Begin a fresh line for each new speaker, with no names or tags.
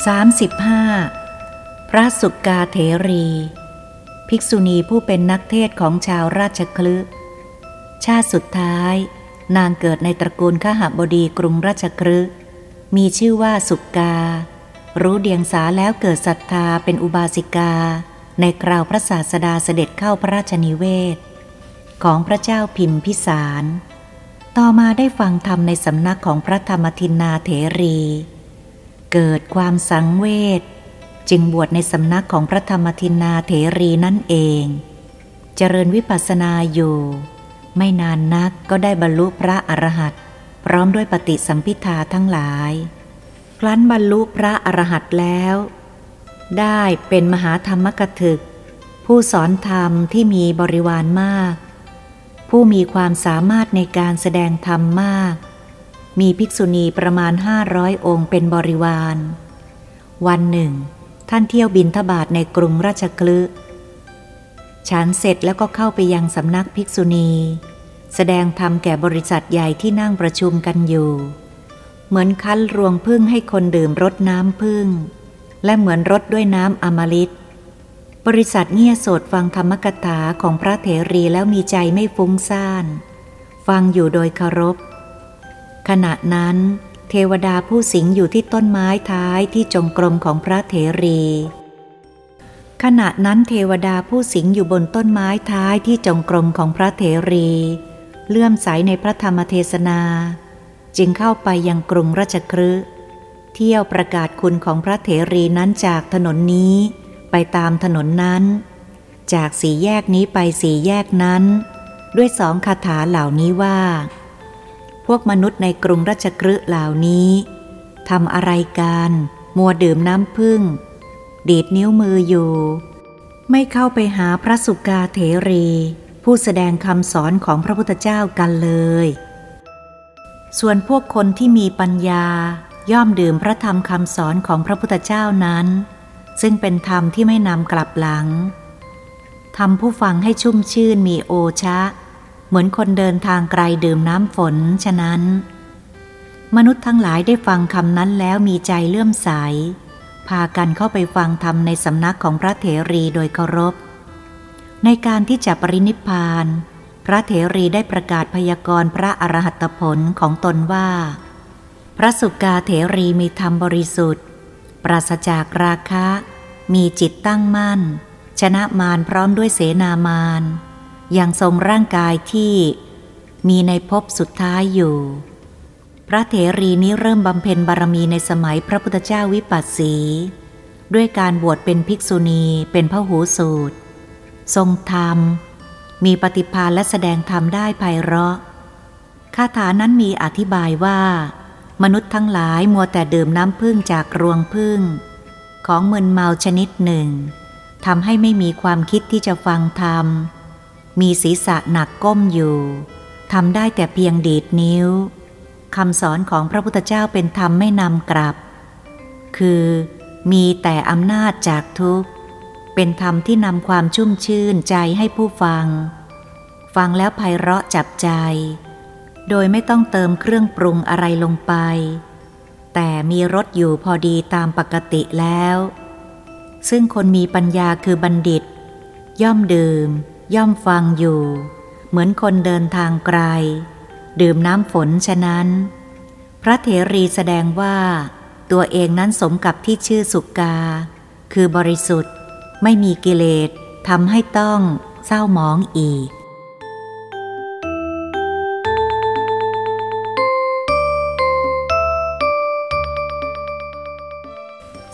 35. พระสุกาเถรี ภิกษุณีผู้เป็นนักเทศของชาวราชคลึชาติสุดท้าย นางเกิดในตระกูลขหบดีกรุงราชคลึมีชื่อว่าสุกา รู้เดียงสาแล้วเกิดศรัทธาเป็นอุบาสิกา ในคราวพระศาสดาเสด็จเข้าพระราชนิเวศ ของพระเจ้าพิมพิสาร ต่อมาได้ฟังธรรมในสำนักของพระธรรมทินนาเถรี เกิดความสังเวชจึงบวชในสำนักของพระธรรมทินนาเถรีนั่นเอง เจริญวิปัสสนาอยู่ ไม่นานนักก็ได้บรรลุพระอรหันต์พร้อมด้วยปฏิสัมพิทาทั้งหลาย ครั้นบรรลุพระอรหันต์แล้ว ได้เป็นมหาธรรมกถึก ผู้สอนธรรมที่มีบริวารมาก ผู้มีความสามารถในการแสดงธรรมมาก มีภิกษุณีประมาณห้าร้อยองค์เป็นบริวาร วันหนึ่ง ท่านเที่ยวบินทบาทในกรุงราชคลึฉันเสร็จแล้วก็เข้าไปยังสำนักภิกษุณี แสดงธรรมแก่บริษัทใหญ่ที่นั่งประชุมกันอยู่ เหมือนคั้นรวงพึ่งให้คนดื่มรดน้ำพึ่ง และเหมือนรดด้วยน้ำอมฤตบริษัทเงียโสดฟังธรรมกถาของพระเถรีแล้วมีใจไม่ฟุ้งซ่าน ฟังอยู่โดยเคารพ ขณะนั้น เทวดาผู้สิงอยู่ที่ต้นไม้ท้ายที่จงกรมของพระเถรี ขณะนั้นเทวดาผู้สิงอยู่บนต้นไม้ท้ายที่จงกรมของพระเถรี เลื่อมใสในพระธรรมเทศนา จึงเข้าไปยังกรุงราชครืเที่ยวประกาศคุณของพระเถรีนั้นจากถนนนี้ไปตามถนนนั้น จากสี่แยกนี้ไปสี่แยกนั้น ด้วยสองคาถาเหล่านี้ว่า วกมนุษย์ในกรุงราชกฤห์เหล่านี้ทำอะไรกัน มัวดื่มน้ำพึ่ง ดีดนิ้วมืออยู่ ไม่เข้าไปหาพระสุกาเถรี ผู้แสดงคำสอนของพระพุทธเจ้ากันเลย ส่วนพวกคนที่มีปัญญาย่อมดื่มพระธรรมคำสอนของพระพุทธเจ้านั้น ซึ่งเป็นธรรมที่ไม่นำกลับหลังทำผู้ฟังให้ชุ่มชื่นมีโอชะ เหมือนคนเดินทางไกลดื่มน้ำฝน ฉะนั้น มนุษย์ทั้งหลายได้ฟังคำนั้นแล้วมีใจเลื่อมใส พากันเข้าไปฟังธรรมในสำนักของพระเถรีโดยเคารพ ในการที่จะปรินิพาน พระเถรีได้ประกาศพยากรณ์พระอรหัตผลของตนว่า พระสุกาเถรีมีธรรมบริสุทธิ์ ปราศจากราคะ มีจิตตั้งมั่น ชนะมารพร้อมด้วยเสนามาร ยังทรงร่างกายที่มีในภพสุดท้ายอยู่ พระเถรีนี้เริ่มบำเพ็ญบารมีในสมัยพระพุทธเจ้าวิปัสสี ด้วยการบวชเป็นภิกษุณีเป็นพระหูสูตร ทรงธรรม มีปฏิภาณและแสดงธรรมได้ไพเราะคาถานั้นมีอธิบายว่า มนุษย์ทั้งหลายมัวแต่ดื่มน้ำพึ่งจากรวงพึ่ง ของมึนเมาชนิดหนึ่งทำให้ไม่มีความคิดที่จะฟังธรรม มีศีรษะหนักก้มอยู่ทำได้แต่เพียงดีดนิ้วคำสอนของพระพุทธเจ้าเป็นธรรมไม่นำกลับ คือมีแต่อำนาจจากทุกข์ เป็นธรรมที่นำความชุ่มชื่นใจให้ผู้ฟัง ฟังแล้วไพเราะจับใจ โดยไม่ต้องเติมเครื่องปรุงอะไรลงไป แต่มีรสอยู่พอดีตามปกติแล้ว ซึ่งคนมีปัญญาคือบัณฑิต ย่อมดื่ม ย่อมฟังอยู่ เหมือนคนเดินทางไกล ดื่มน้ำฝนฉะนั้น พระเถรีแสดงว่า ตัวเองนั้นสมกับที่ชื่อสุกา คือบริสุทธิ์ไม่มีกิเลสทำให้ต้องเศร้าหมองอีก